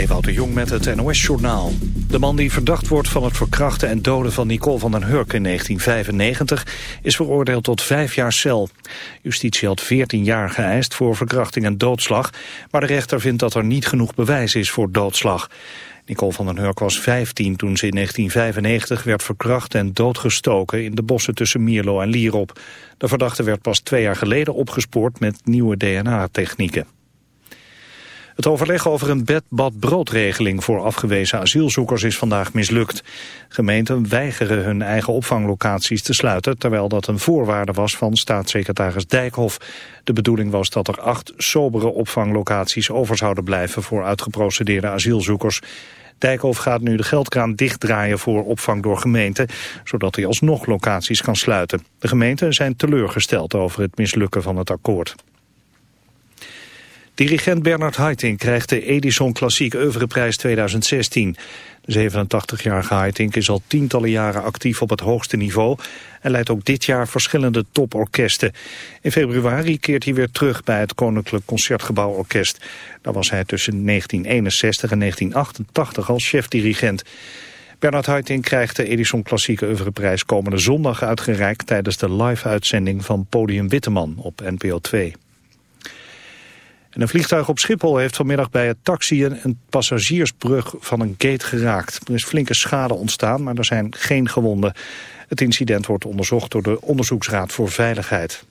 Ewout de Jong met het NOS-journaal. De man die verdacht wordt van het verkrachten en doden van Nicole van den Hurk in 1995 is veroordeeld tot vijf jaar cel. Justitie had 14 jaar geëist voor verkrachting en doodslag, maar de rechter vindt dat er niet genoeg bewijs is voor doodslag. Nicole van den Hurk was 15 toen ze in 1995 werd verkracht en doodgestoken in de bossen tussen Mierlo en Lierop. De verdachte werd pas twee jaar geleden opgespoord met nieuwe DNA-technieken. Het overleg over een bed-bad-broodregeling voor afgewezen asielzoekers is vandaag mislukt. Gemeenten weigeren hun eigen opvanglocaties te sluiten, terwijl dat een voorwaarde was van staatssecretaris Dijkhoff. De bedoeling was dat er acht sobere opvanglocaties over zouden blijven voor uitgeprocedeerde asielzoekers. Dijkhoff gaat nu de geldkraan dichtdraaien voor opvang door gemeenten, zodat hij alsnog locaties kan sluiten. De gemeenten zijn teleurgesteld over het mislukken van het akkoord. Dirigent Bernard Haitink krijgt de Edison Klassiek Oeuvreprijs 2016. De 87-jarige Haitink is al tientallen jaren actief op het hoogste niveau... en leidt ook dit jaar verschillende toporkesten. In februari keert hij weer terug bij het Koninklijk Concertgebouworkest. Daar was hij tussen 1961 en 1988 als chef-dirigent. Bernard Haitink krijgt de Edison Klassieke Oeuvreprijs komende zondag uitgereikt... tijdens de live-uitzending van Podium Witteman op NPO 2 een vliegtuig op Schiphol heeft vanmiddag bij het taxiën een passagiersbrug van een gate geraakt. Er is flinke schade ontstaan, maar er zijn geen gewonden. Het incident wordt onderzocht door de Onderzoeksraad voor Veiligheid.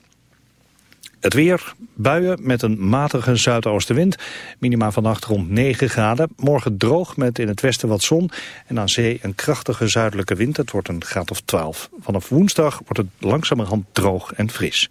Het weer, buien met een matige zuidoostenwind. Minima vannacht rond 9 graden. Morgen droog met in het westen wat zon. En aan zee een krachtige zuidelijke wind. Het wordt een graad of 12. Vanaf woensdag wordt het langzamerhand droog en fris.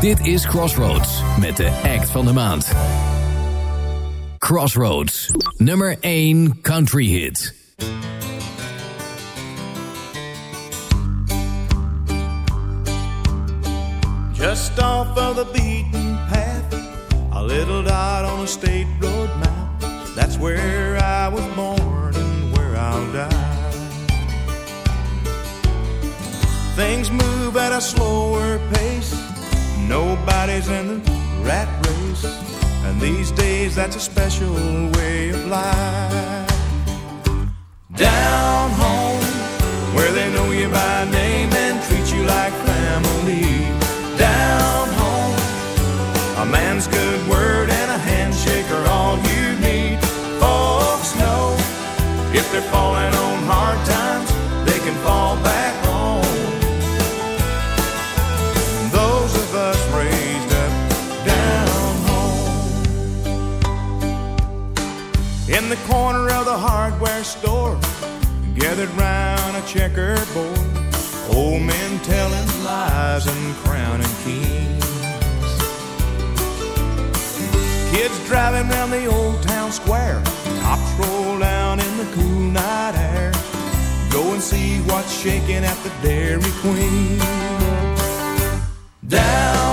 Dit is Crossroads met de act van de maand. Crossroads, nummer 1 country hit. Just off of the beaten path, a little dot on a state road map. That's where I was born and where I'll die. Things move at a slower pace. Nobody's in the rat race. And these days, that's a special way of life. Down home, where they know you by name and treat you like family. Down home, a man's good word and a handshake are all you need. Folks know if they're falling In the corner of the hardware store, gathered round a checkerboard. Old men telling lies and crowning kings. Kids driving round the old town square. Tops roll down in the cool night air. Go and see what's shaking at the Dairy Queen. Down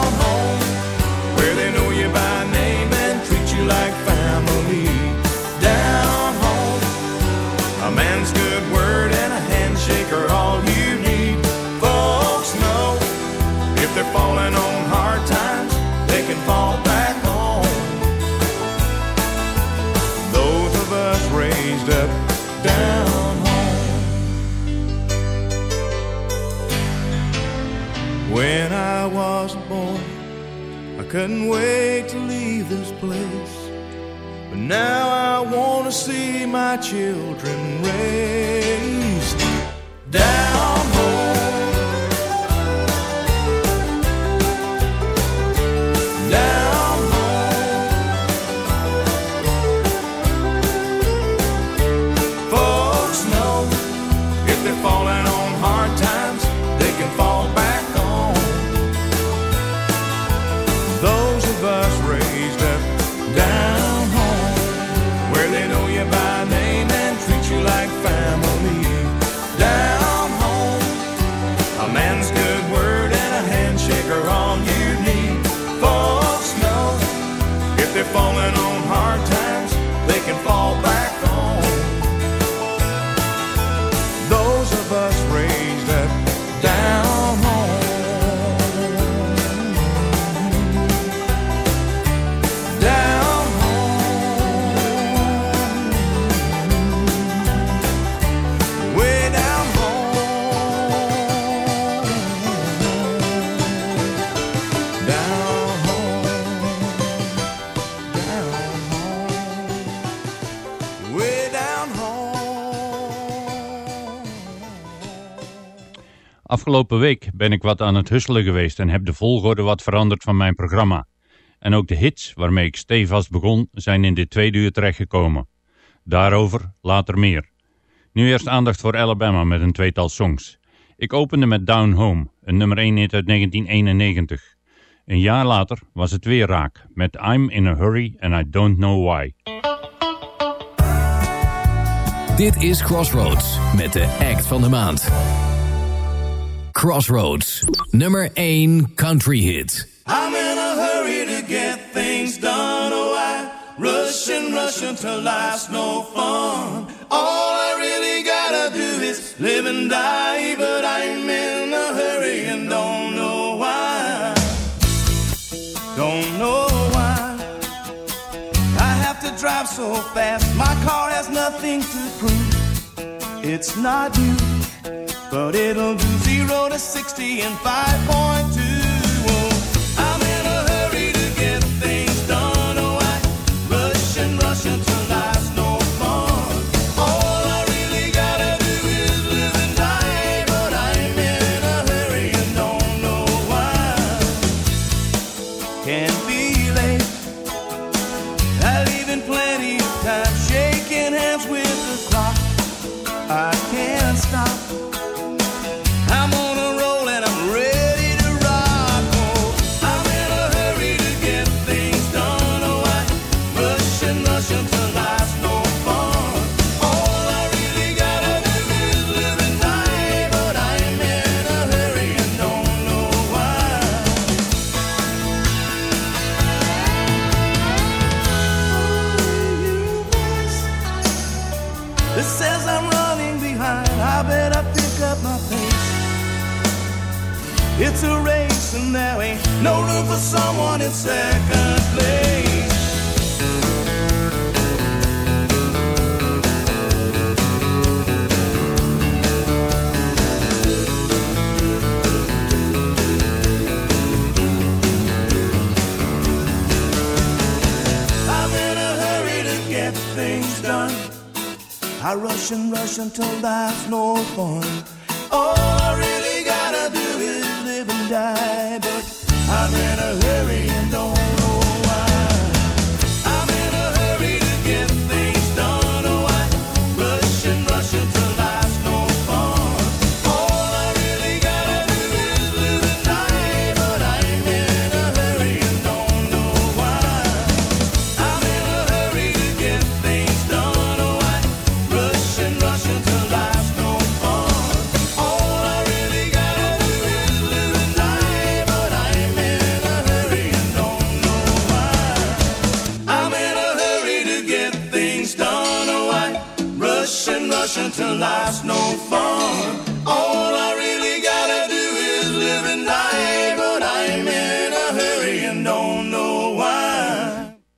down home. When I was a boy, I couldn't wait to leave this place. But now I want to see my children raised Afgelopen week ben ik wat aan het husselen geweest en heb de volgorde wat veranderd van mijn programma. En ook de hits waarmee ik stevast begon zijn in dit tweede uur terechtgekomen. Daarover later meer. Nu eerst aandacht voor Alabama met een tweetal songs. Ik opende met Down Home, een nummer 1 hit uit 1991. Een jaar later was het weer raak met I'm in a Hurry and I Don't Know Why. Dit is Crossroads met de act van de maand. Crossroads, nummer 1 country hit. I'm in a hurry to get things done. Oh, I rush and rush until life's no fun. All I really gotta do is live and die, but I'm in a hurry and don't know why. Don't know why. I have to drive so fast. My car has nothing to prove. It's not new, but it'll do zero to 60 in 5.2. I rush and rush until life's no fun.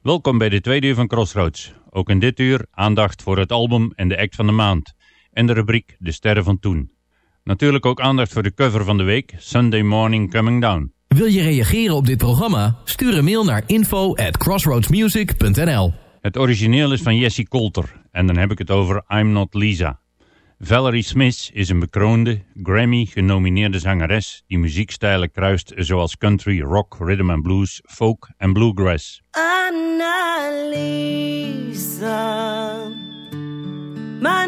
Welkom bij de tweede uur van Crossroads. Ook in dit uur aandacht voor het album en de act van de maand. En de rubriek De Sterren van Toen. Natuurlijk ook aandacht voor de cover van de week, Sunday Morning Coming Down. Wil je reageren op dit programma? Stuur een mail naar info at crossroadsmusic.nl Het origineel is van Jessie Coulter en dan heb ik het over I'm Not Lisa. Valerie Smith is een bekroonde, Grammy-genomineerde zangeres die muziekstijlen kruist zoals country, rock, rhythm and blues, folk en bluegrass. My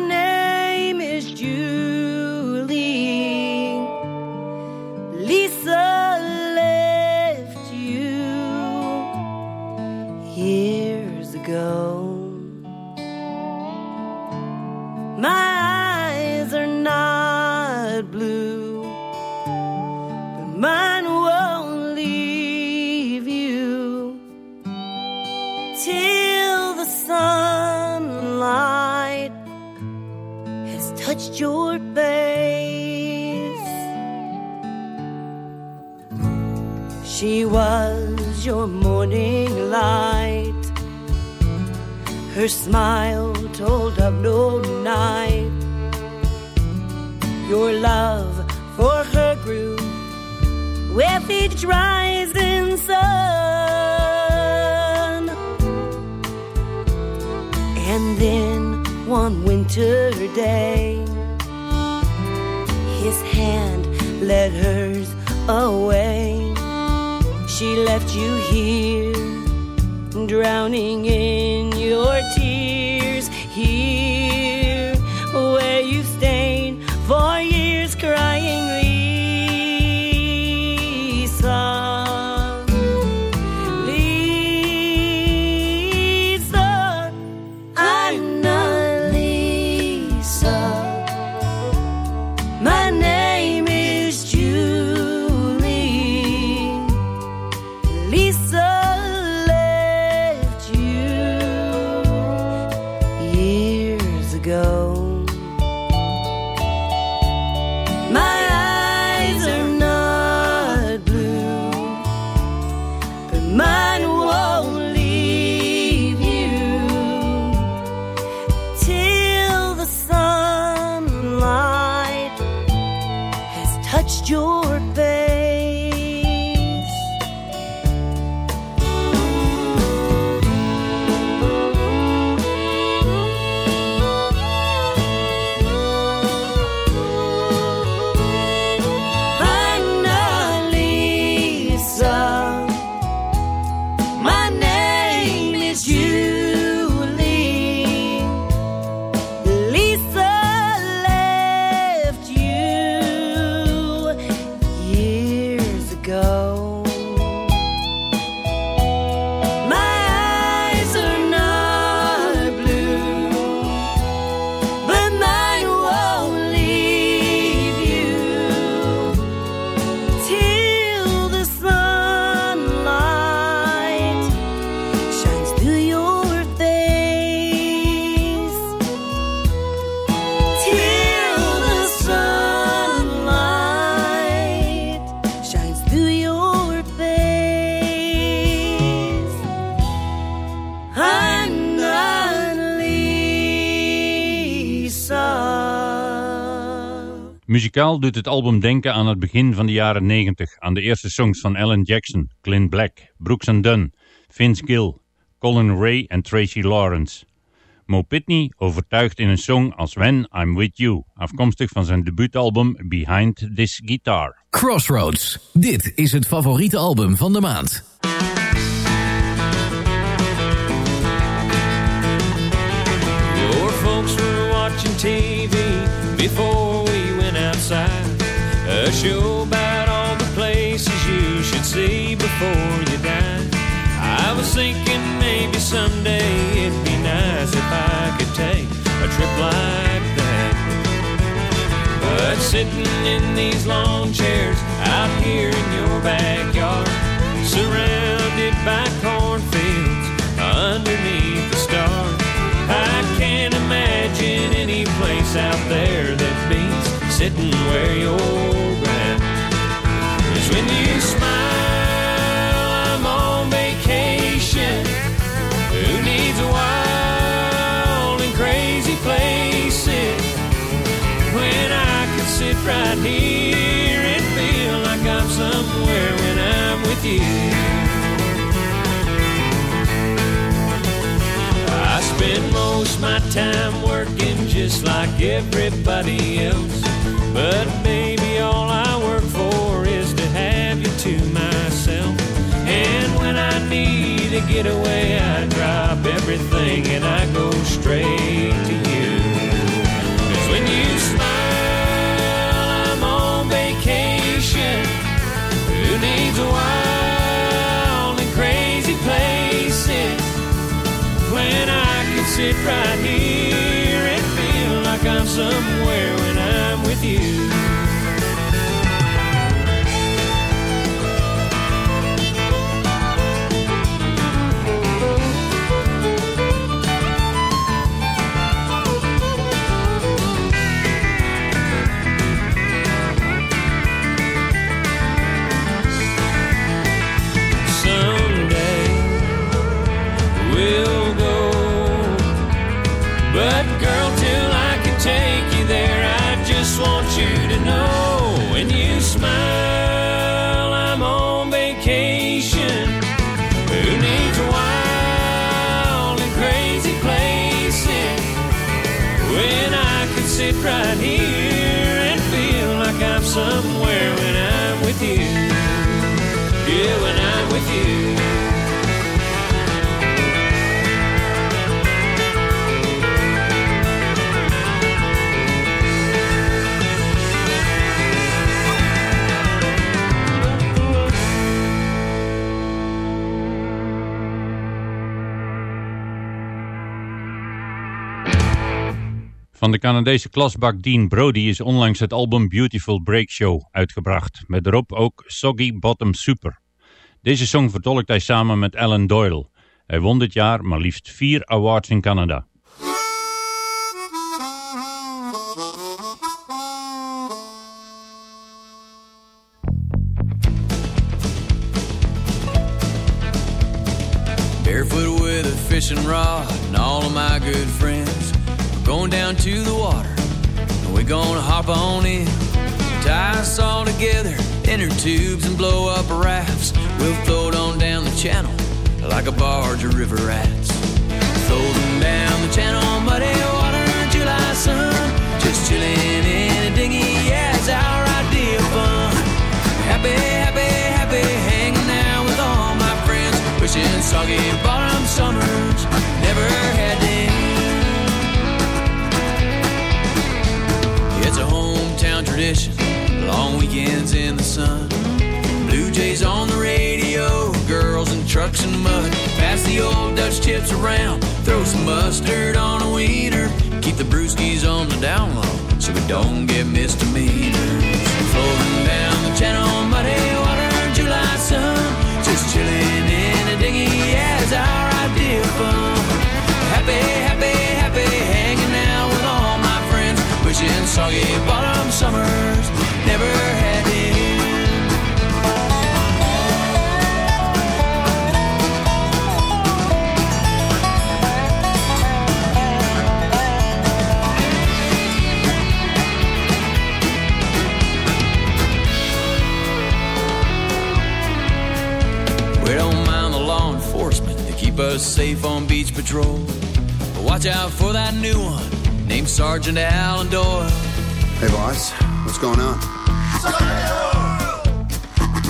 Muzikaal doet het album denken aan het begin van de jaren 90, aan de eerste songs van Alan Jackson, Clint Black, Brooks and Dunn, Vince Gill, Colin Ray en Tracy Lawrence. Mo Pitney overtuigt in een song als When I'm With You, afkomstig van zijn debuutalbum Behind This Guitar. Crossroads. Dit is het favoriete album van de maand. Your folks were watching TV before outside. A show about all the places you should see before you die. I was thinking maybe someday it'd be nice if I could take a trip like that. But sitting in these long chairs out here in your backyard, surrounded by cornfields underneath the stars. I can't imagine any place out there sitting where you're at. Cause when you smile, I'm on vacation. Who needs a wild and crazy places? When I can sit right here and feel like I'm somewhere when I'm with you. spend most my time working just like everybody else. But baby, all I work for is to have you to myself. And when I need a getaway, I drop everything and I go straight to you. Cause when you smile, I'm on vacation. Who needs a wild and crazy places when I can sit right here like I'm somewhere when I'm with you? Want you to know. When you smile, Van de Canadese klasbak Dean Brody is onlangs het album Beautiful Break Show uitgebracht, met erop ook Soggy Bottom Super. Deze song vertolkt hij samen met Alan Doyle. Hij won dit jaar maar liefst vier awards in Canada. Barefoot with a fishing rod and all of my good friends. Going down to the water we're gonna hop on in. Tie us all together, inner tubes and blow up rafts. We'll float on down the channel like a barge of river rats. Floating down the channel, muddy water, July sun. Just chilling in a dinghy, yeah, it's our idea of fun. Happy, happy, happy, hanging out with all my friends. Wishing soggy bottom summers never had It's a hometown tradition, long weekends in the sun. Blue Jays on the radio, girls and trucks and mud. Pass the old Dutch chips around, throw some mustard on a wiener. Keep the brewskis on the down low so we don't get misdemeanors. Wishing soggy bottom summers never had it. We don't mind the law enforcement to keep us safe on beach patrol. But watch out for that new one Sergeant Alan Doyle. Hey, boss. What's going on?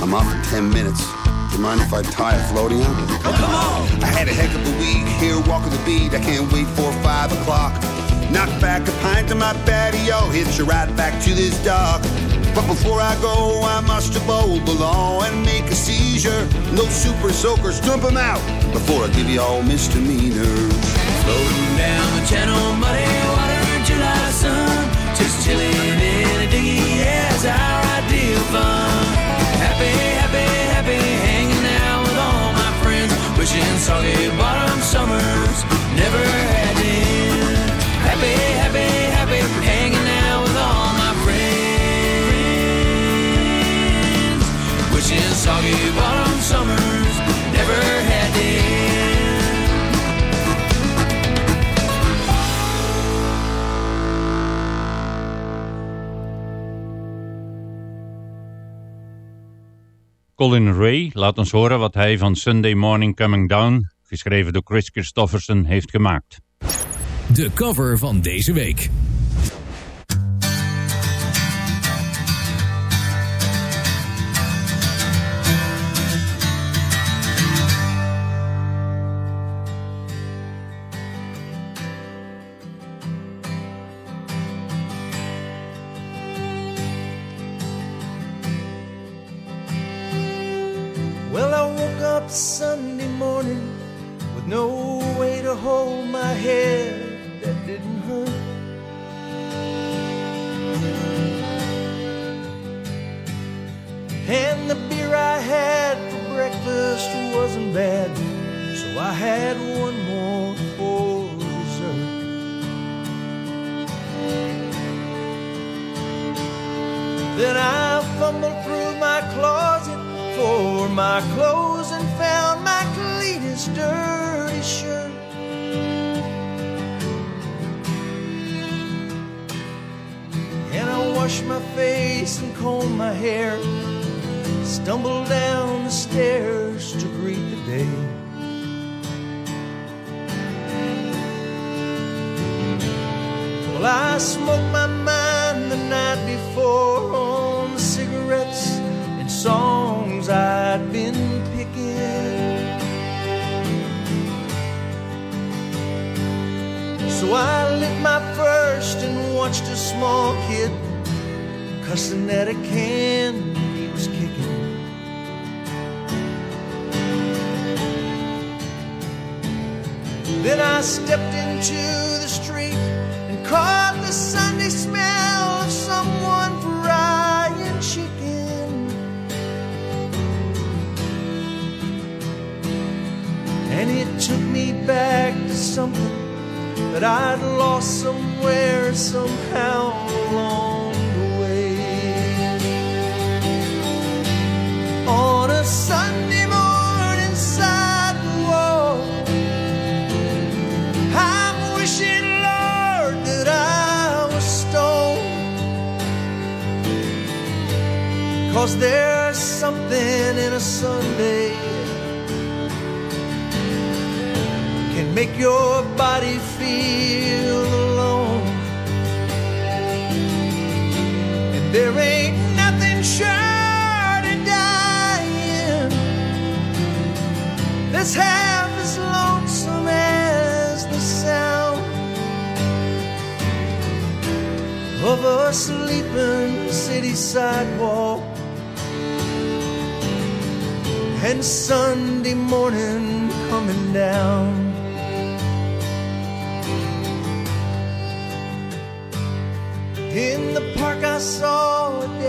I'm off in 10 minutes. Do you mind if I tie a floating on? Oh, come on! I had a heck of a week here walking the beat. I can't wait for 5 o'clock. Knock back a pint on my patio, hitch a ride back to this dock. But before I go, I must uphold the law and make a seizure. No super soakers, dump 'em out before I give you all misdemeanors. Floating down the channel, muddy sun. Just chilling in a yeah, it's our idea of fun. Happy, happy, happy, hanging out with all my friends. Wishing soggy bottom summers never had them. Happy, happy, happy, hanging out with all my friends. Wishing soggy bottom Colin Ray laat ons horen wat hij van Sunday Morning Coming Down, geschreven door Chris Christofferson, heeft gemaakt. De cover van deze week. Can he was kicking. Then I stepped into the street and caught the Sunday smell of someone frying chicken. And it took me back to something that I'd lost somewhere, somehow along On a Sunday morning sidewalk, I'm wishing, Lord, that I was. Cause there's something in a Sunday can make your body feel alone. And there ain't that's half as lonesome as the sound of a sleeping city sidewalk and Sunday morning coming down. In the park, I saw a daddy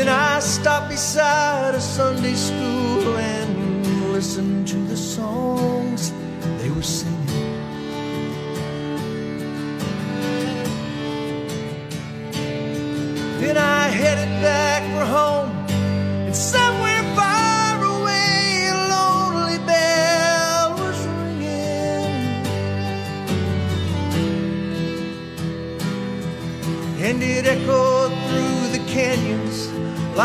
Then I stopped beside a Sunday school and listened to the songs they were singing. Then I headed back for home, and somewhere far away a lonely bell was ringing. And it echoed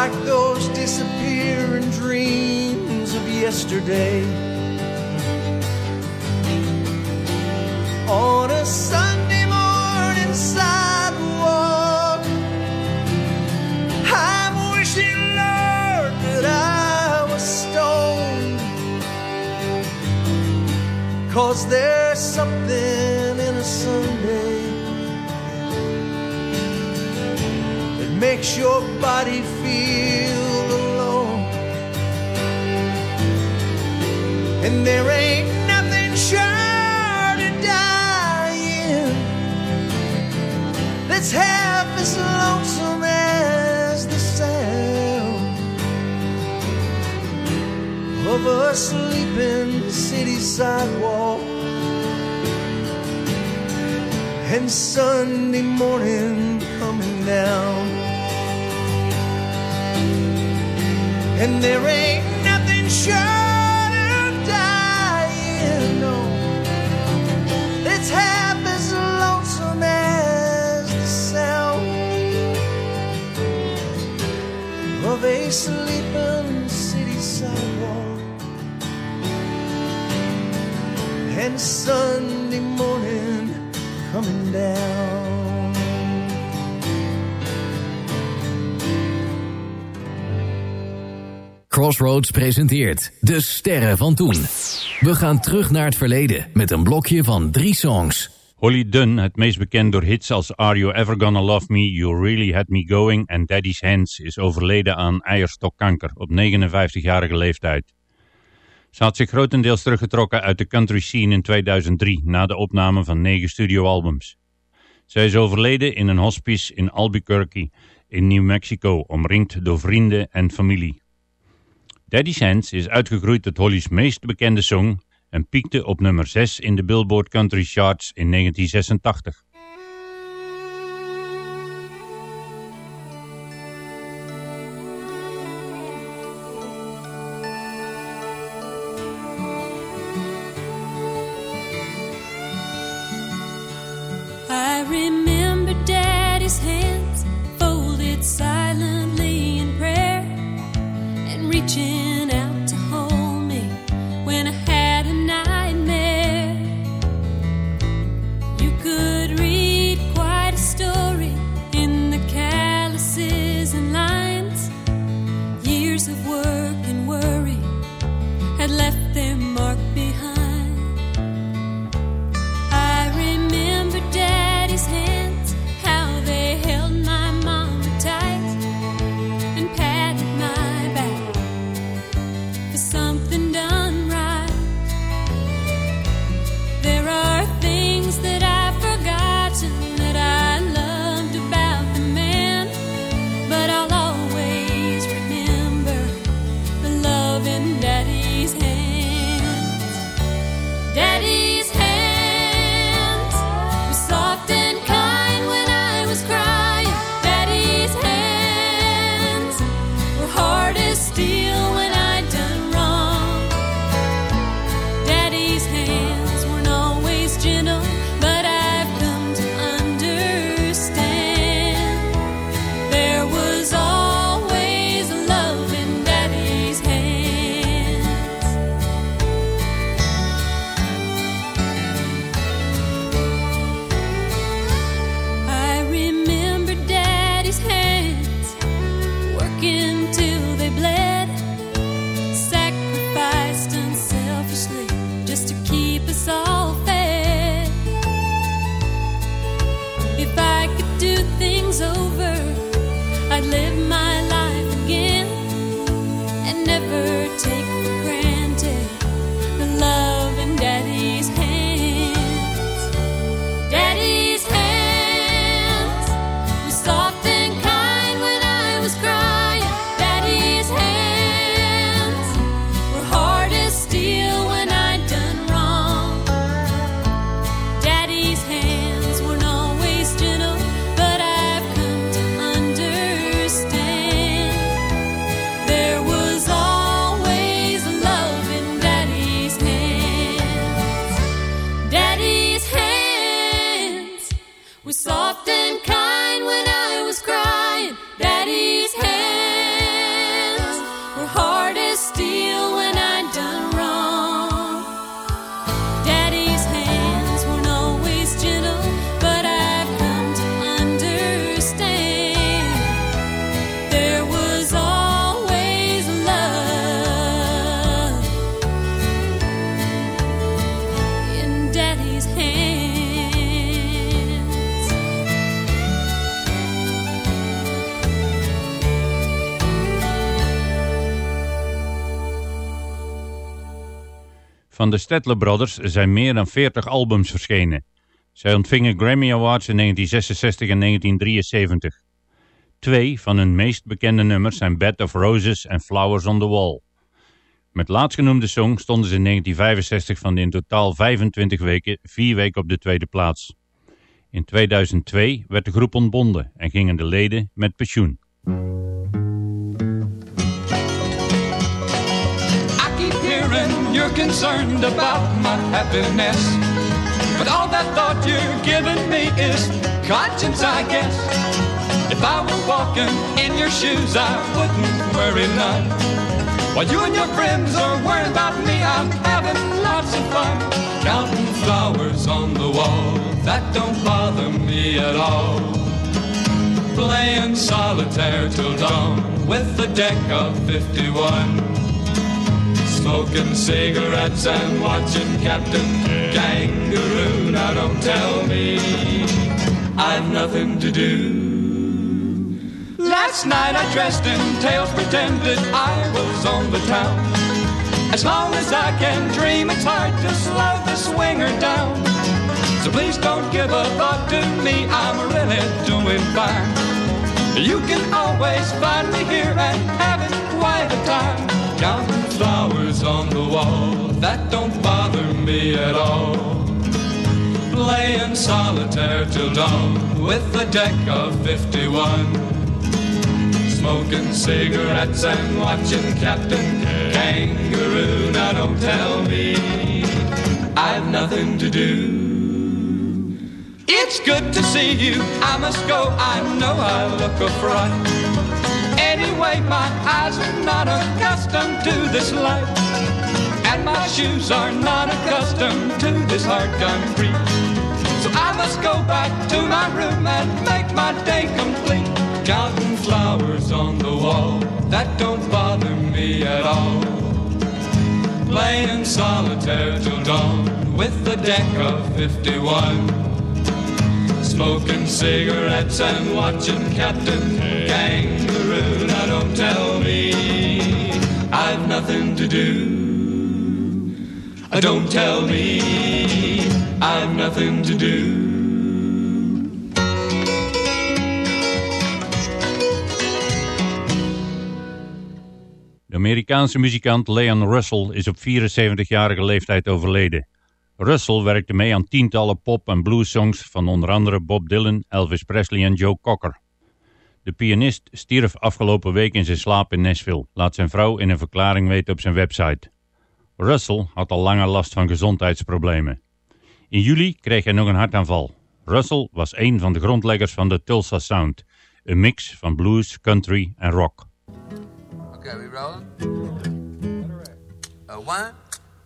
like those disappearing dreams of yesterday. On a Sunday morning sidewalk, I'm wishing, Lord, that I was stoned. Cause there's something makes your body feel alone. And there ain't nothing short of dying that's half as lonesome as the sound of a sleeping city sidewalk and Sunday morning coming down. and there ain't nothing short of dying. No, it's half as lonesome as the sound of a sleeping city sidewalk and Sunday morning coming down. Crossroads presenteert De Sterren van Toen. We gaan terug naar het verleden met een blokje van drie songs. Holly Dunn, het meest bekend door hits als Are You Ever Gonna Love Me, You Really Had Me Going en Daddy's Hands, is overleden aan eierstokkanker op 59-jarige leeftijd. Ze had zich grotendeels teruggetrokken uit de country scene in 2003 na de opname van negen studioalbums. Zij is overleden in een hospice in Albuquerque in New Mexico, omringd door vrienden en familie. Daddy's Hands is uitgegroeid tot Holly's meest bekende song en piekte op nummer 6 in de Billboard Country Charts in 1986. Van de Stettler Brothers zijn meer dan 40 albums verschenen. Zij ontvingen Grammy Awards in 1966 en 1973. Twee van hun meest bekende nummers zijn Bed of Roses en Flowers on the Wall. Met laatstgenoemde song stonden ze in 1965 van de in totaal 25 weken vier weken op de tweede plaats. In 2002 werd de groep ontbonden en gingen de leden met pensioen. Concerned about my happiness. But all that thought you're giving me is conscience, I guess. If I were walking in your shoes, I wouldn't worry none. While you and your friends are worried about me, I'm having lots of fun. Counting flowers on the wall, that don't bother me at all. Playing solitaire till dawn with the deck of 51. Smoking cigarettes and watching Captain Kangaroo. Now don't tell me I've nothing to do. Last night I dressed in tails, pretended I was on the town. As long as I can dream, it's hard to slow the swinger down. So please don't give a thought to me, I'm really doing fine. You can always find me here and having quite a time. Flowers on the wall, that don't bother me at all. Playing solitaire till dawn with a deck of 51 smoking cigarettes and watching Captain Kangaroo. Now don't tell me I've nothing to do. It's good to see you. I must go. I know I look a fright. Anyway, my eyes are not accustomed to this life. And my shoes are not accustomed to this hard concrete. So I must go back to my room and make my day complete. Counting flowers on the wall, that don't bother me at all. Playing solitaire till dawn with the deck of 51. Smoking cigarettes and watching Captain Kangaroo. Now don't tell me I've nothing to do. Uh, Don't tell me I've nothing to do. De Amerikaanse muzikant Leon Russell is op 74-jarige leeftijd overleden. Russell werkte mee aan tientallen pop- en bluessongs van onder andere Bob Dylan, Elvis Presley en Joe Cocker. De pianist stierf afgelopen week in zijn slaap in Nashville, laat zijn vrouw in een verklaring weten op zijn website. Russell had al langer last van gezondheidsproblemen. In juli kreeg hij nog een hartaanval. Russell was een van de grondleggers van de Tulsa Sound, een mix van blues, country en rock. Okay, we rolling? A one,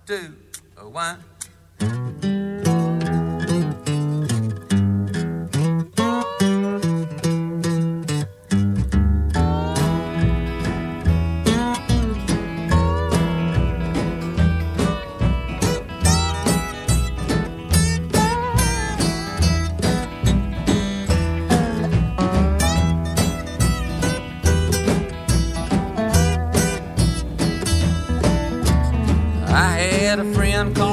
two, a one. Had a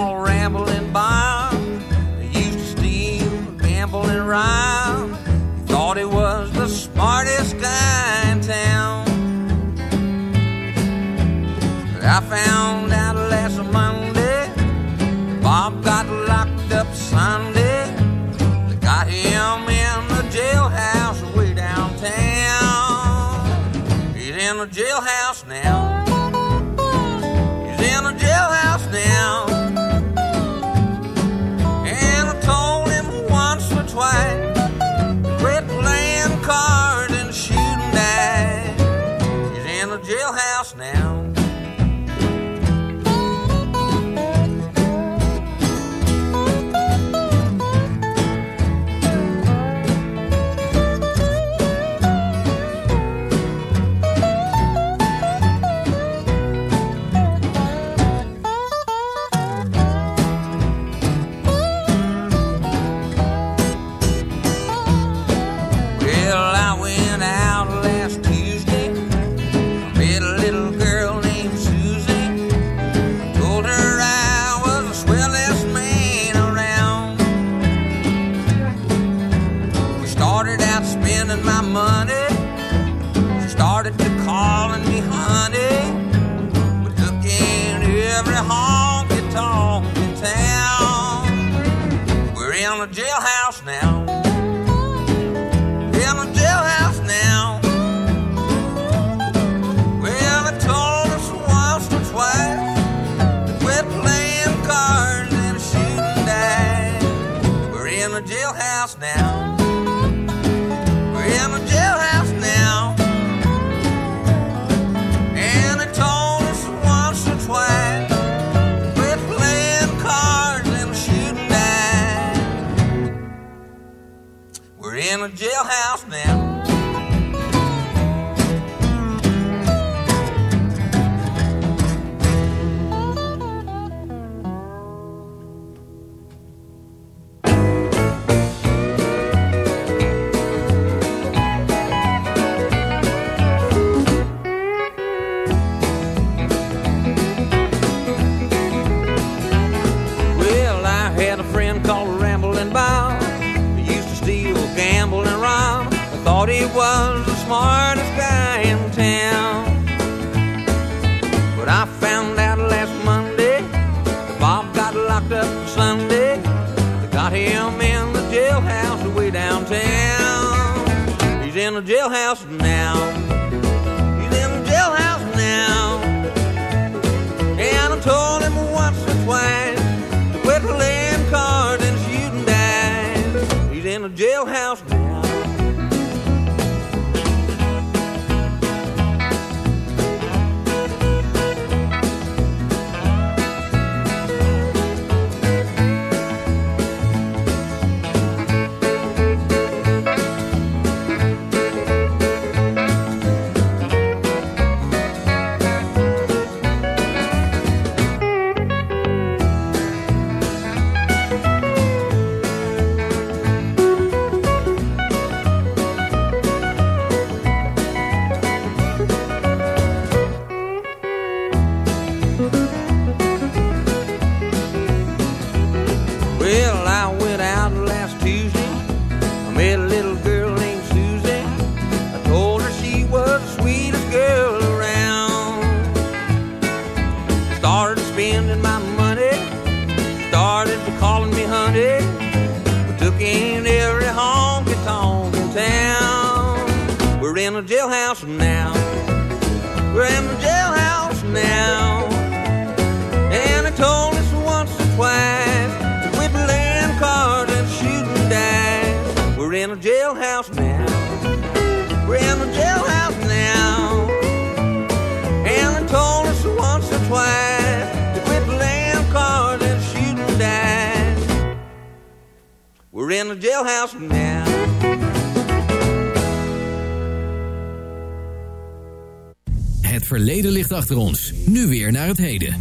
achter ons. Nu weer naar het heden.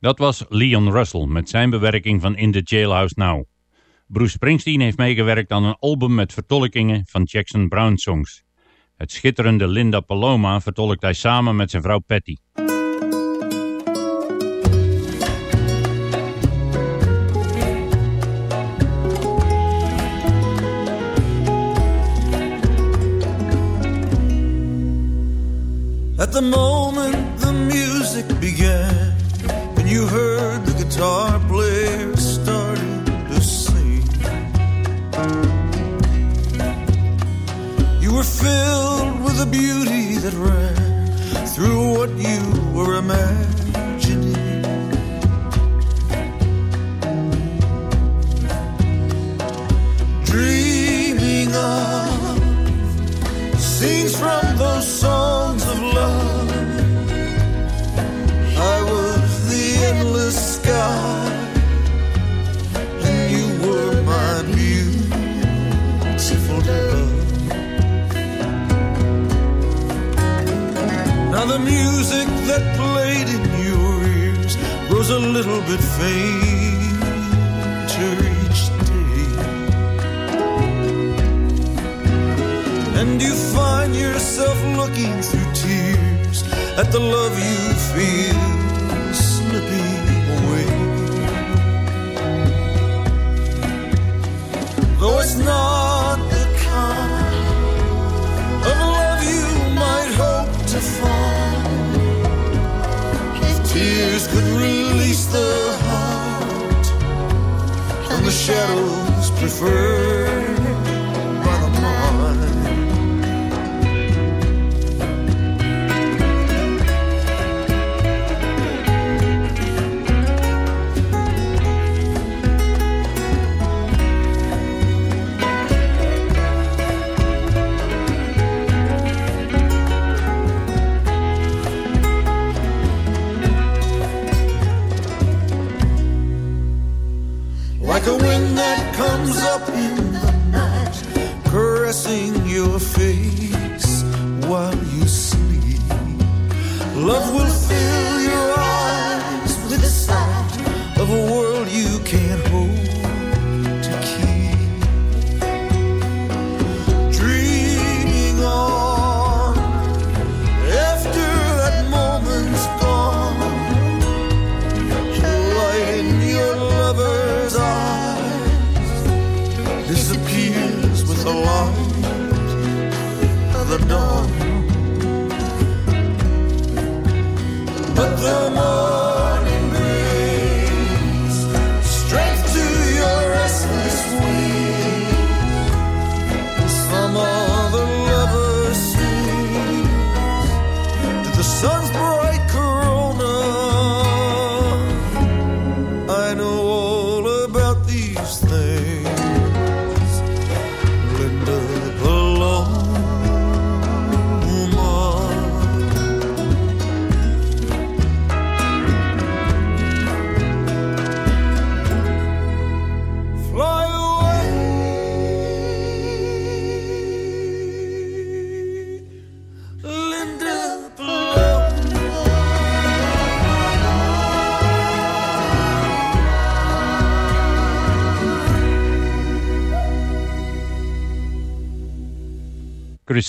Dat was Leon Russell met zijn bewerking van In the Jailhouse Now. Bruce Springsteen heeft meegewerkt aan een album met vertolkingen van Jackson Brown songs. Het schitterende Linda Paloma vertolkt hij samen met zijn vrouw Patty. At the moment the music began, and you heard the guitar player starting to sing, you were filled with a beauty that ran through what you were imagining. The music that played in your ears grows a little bit fainter each day. And you find yourself looking through tears at the love you feel slipping away. Though it's not tears could release the heart from the shadows preferred comes up in the night, caressing your face while you sleep. Love will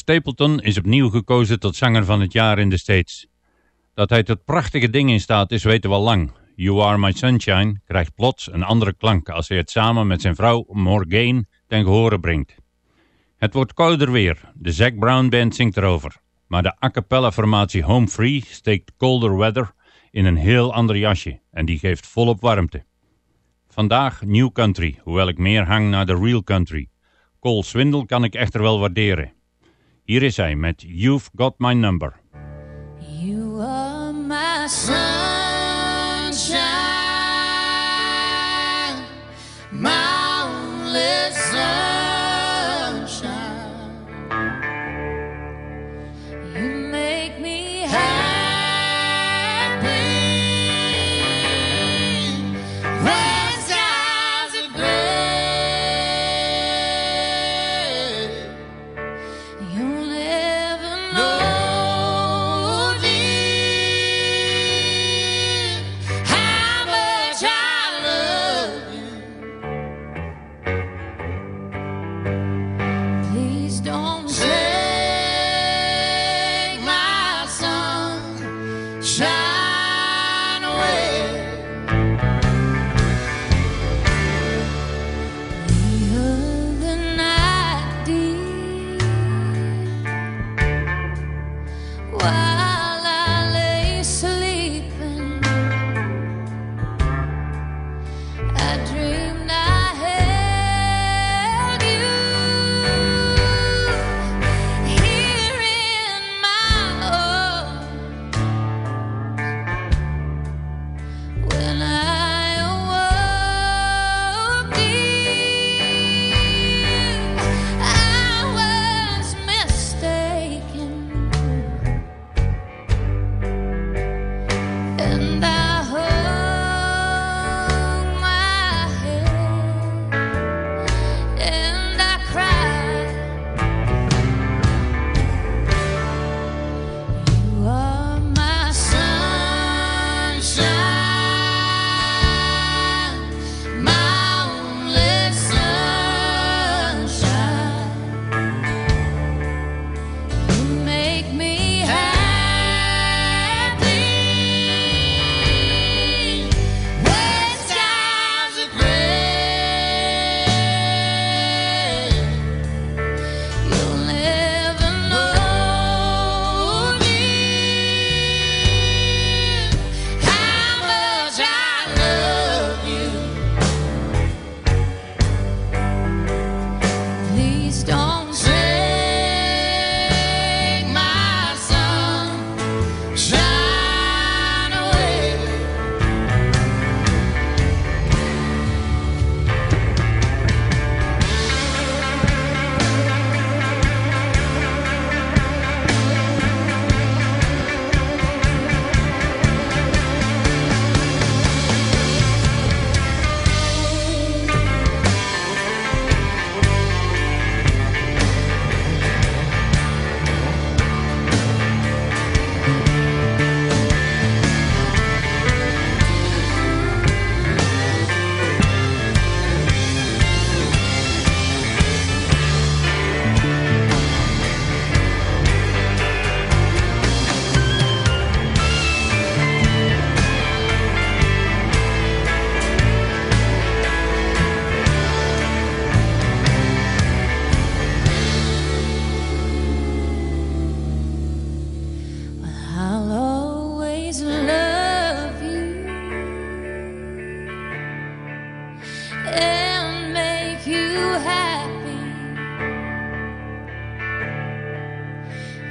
Stapleton is opnieuw gekozen tot zanger van het jaar in de States. Dat hij tot prachtige dingen in staat is weten we al lang. You Are My Sunshine krijgt plots een andere klank als hij het samen met zijn vrouw Morgane ten gehore brengt. Het wordt kouder weer, de Zac Brown Band zingt erover. Maar de a cappella formatie Home Free steekt Colder Weather in een heel ander jasje en die geeft volop warmte. Vandaag New Country, hoewel ik meer hang naar de Real Country. Cole Swindle kan ik echter wel waarderen. Hier is hij met You've Got My Number. You are my sunshine,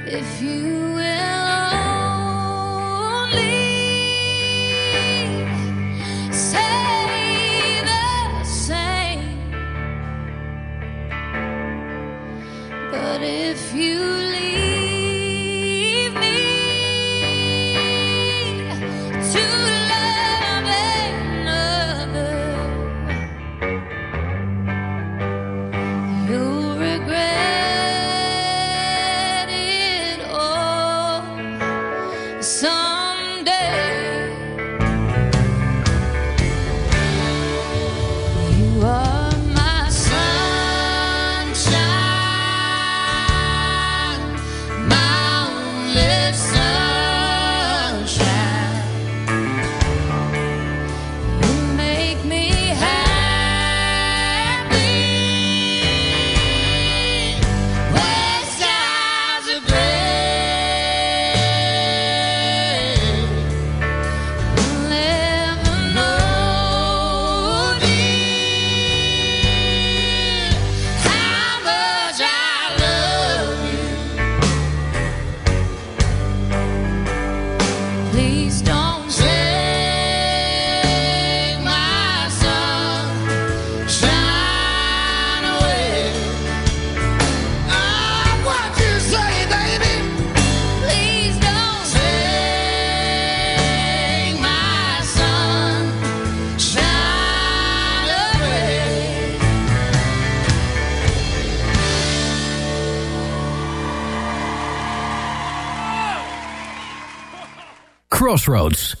if you will only say the same. But if you Crossroads.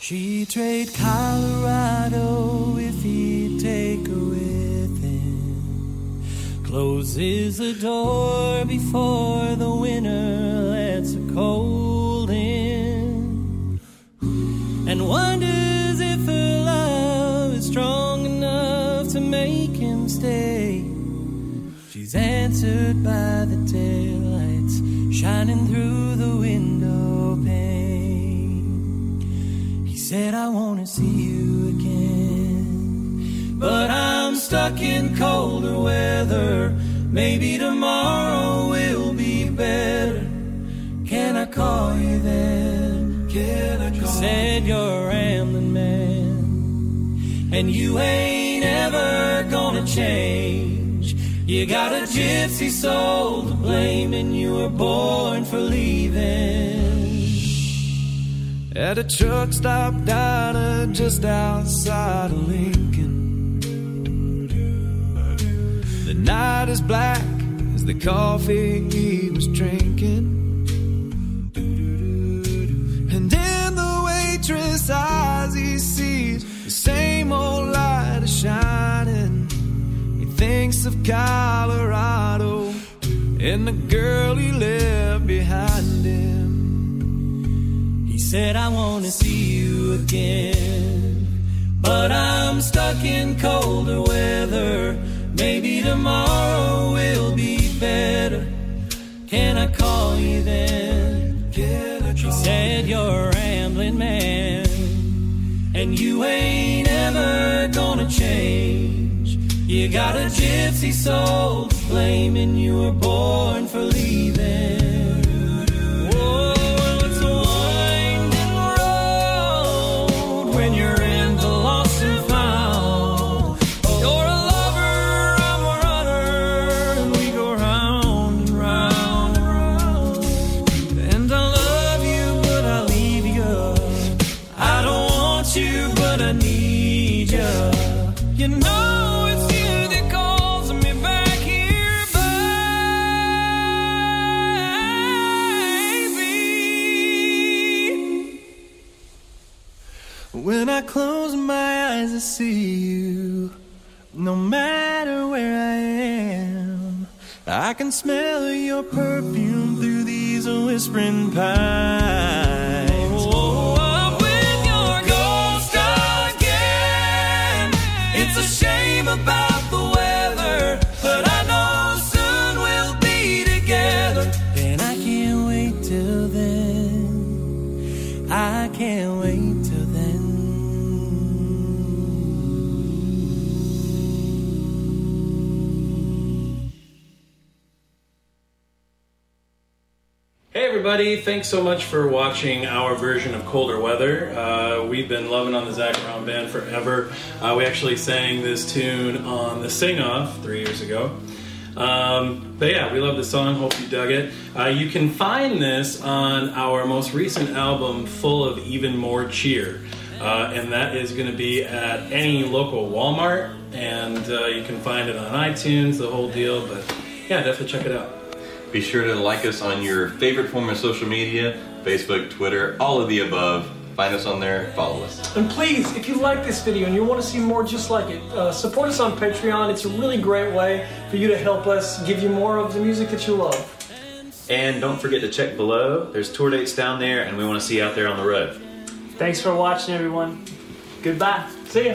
She'd trade Colorado if he'd take her with him. Closes the door before the winter lets her cold in. And wonders if her love is strong enough to make him stay. She's answered by the taillights shining through the said, I want to see you again. But I'm stuck in colder weather. Maybe tomorrow will be better. Can I call you then? Can I call you? Said you're a rambling man. And you ain't ever gonna change. You got a gypsy soul to blame, and you were born for leaving. At a truck stop diner uh, just outside of Lincoln. The night is black as the coffee he was drinking. And in the waitress' eyes, he sees the same old light is shining. He thinks of Colorado and the girl he left behind him. Said, I want to see you again. But I'm stuck in colder weather. Maybe tomorrow will be better. Can I call you then? She said, You're a rambling man. And you ain't ever gonna change. You got a gypsy soul to blame, and you were born for leaving. I see you. No matter where I am, I can smell your perfume through these whispering pines. Thanks so much for watching our version of Colder Weather. Uh, we've been loving on the Zac Brown Band forever. Uh, we actually sang this tune on the Sing Off three years ago. Um, but yeah, we love the song. Hope you dug it. Uh, you can find this on our most recent album, Full of Even More Cheer. Uh, and that is going to be at any local Walmart, and uh, you can find it on iTunes, the whole deal. But yeah, definitely check it out. Be sure to like us on your favorite form of social media Facebook, Twitter, all of the above. Find us on there, follow us. And please, if you like this video and you want to see more just like it, uh, support us on Patreon. It's a really great way for you to help us give you more of the music that you love. And don't forget to check below. There's tour dates down there, and we want to see you out there on the road. Thanks for watching, everyone. Goodbye. See ya.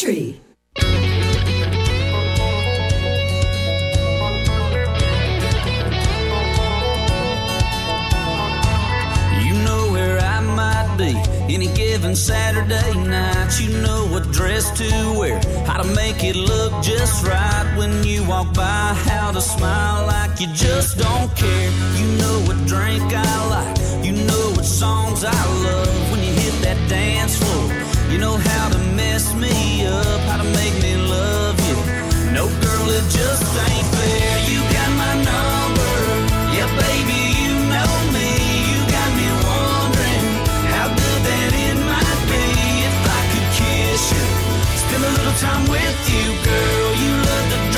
country. You know where I might be any given Saturday night. You know what dress to wear, how to make it look just right when you walk by, how to smile like you just don't care. You know what drink I like, you know what songs I love when you hit that dance floor. You know how to mess me up, how to make me love you. No girl, it just ain't fair. You got my number, yeah, baby, you know me. You got me wondering how good that it might be if I could kiss you. Spend a little time with you, girl. You love to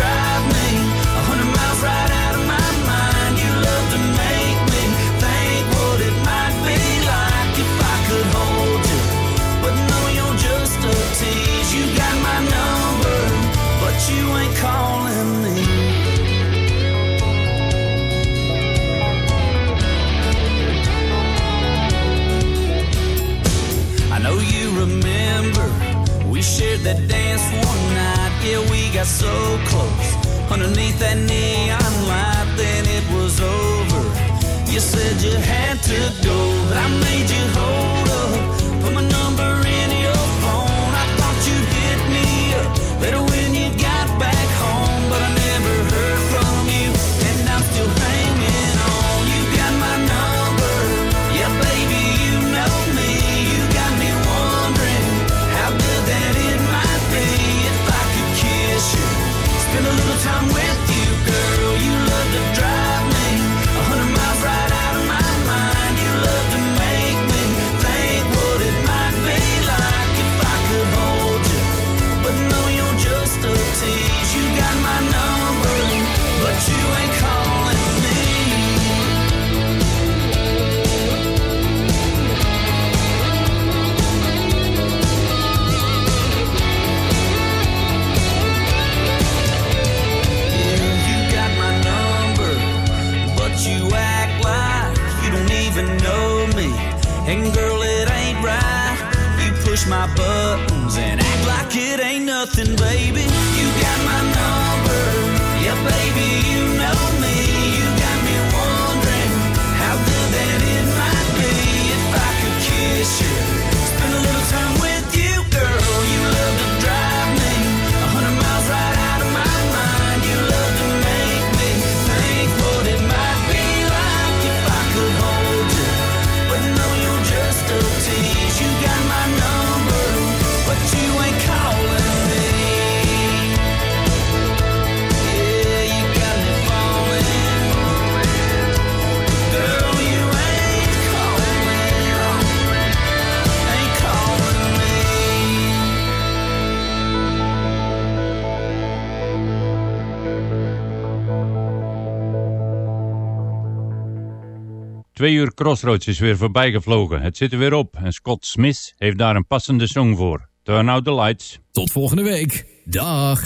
Twee uur Crossroads is weer voorbij gevlogen. Het zit er weer op en Scott Smith heeft daar een passende song voor. Turn out the lights. Tot volgende week. Dag.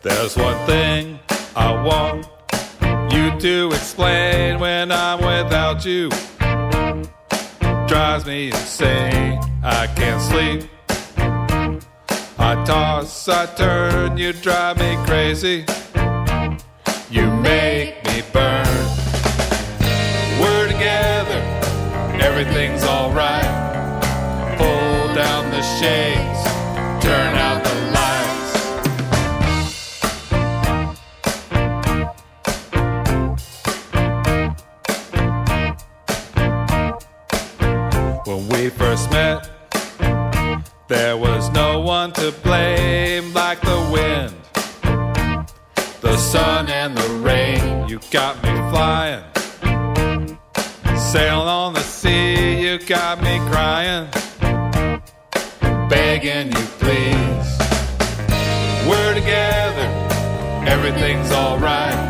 There's one thing I want you to explain when I'm without you. Drives me insane. I can't sleep. I toss, I turn, you drive me crazy. You make me burn. We're together, everything's alright. Pull down the shades, turn out the lights. When we first met, there was no one to blame like the wind, the sun, and the rain. You got me flying, sailing on the sea. You got me crying, begging you, please. We're together, everything's alright.